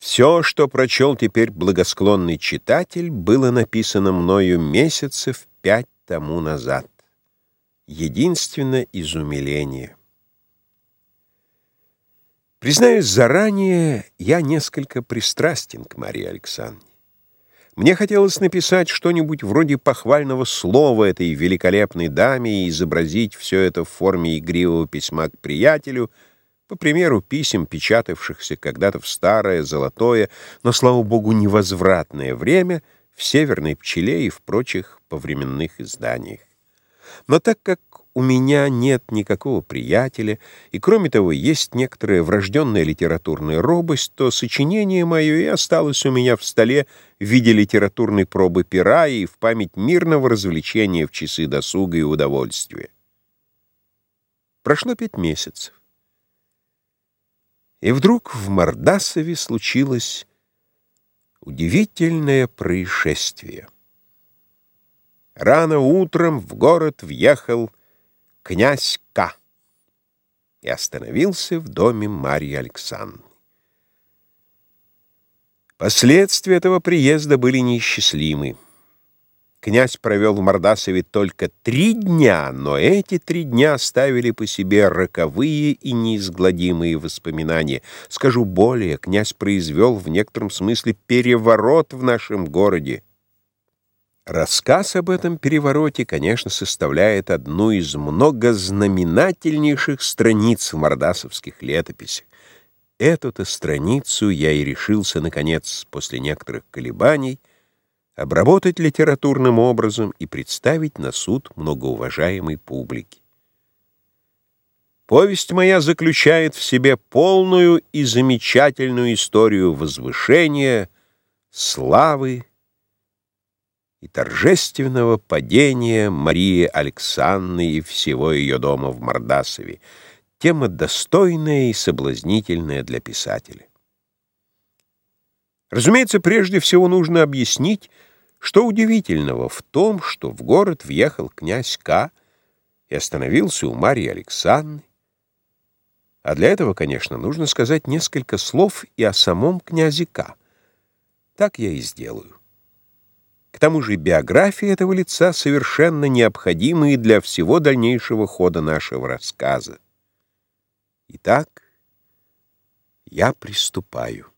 Все, что прочел теперь благосклонный читатель, было написано мною месяцев пять тому назад. Единственно из умиления. Признаюсь заранее, я несколько пристрастен к Марии Александровне. Мне хотелось написать что-нибудь вроде похвального слова этой великолепной даме и изобразить все это в форме игривого письма к приятелю — по примеру писем, печатавшихся когда-то в старое, золотое, но, слава богу, невозвратное время в «Северной пчеле» и в прочих повременных изданиях. Но так как у меня нет никакого приятеля, и, кроме того, есть некоторая врожденная литературная робость, то сочинение мое и осталось у меня в столе в виде литературной пробы пера и в память мирного развлечения в часы досуга и удовольствия. Прошло пять месяцев. И вдруг в Мордасове случилось удивительное происшествие. Рано утром в город въехал князь К. и остановился в доме Марьи Александры. Последствия этого приезда были неисчислимы. Князь провел в Мордасове только три дня, но эти три дня оставили по себе роковые и неизгладимые воспоминания. Скажу более, князь произвел в некотором смысле переворот в нашем городе. Рассказ об этом перевороте, конечно, составляет одну из многознаменательнейших страниц в мордасовских летописях. Эту-то страницу я и решился, наконец, после некоторых колебаний, обработать литературным образом и представить на суд многоуважаемой публики. Повесть моя заключает в себе полную и замечательную историю возвышения, славы и торжественного падения Марии Александры и всего ее дома в Мордасове, тема достойная и соблазнительная для писателя. Разумеется, прежде всего нужно объяснить, что удивительного в том, что в город въехал князь К. и остановился у Марьи Александры? А для этого, конечно, нужно сказать несколько слов и о самом князе К. Так я и сделаю. К тому же биография этого лица совершенно необходима и для всего дальнейшего хода нашего рассказа. Итак, я приступаю.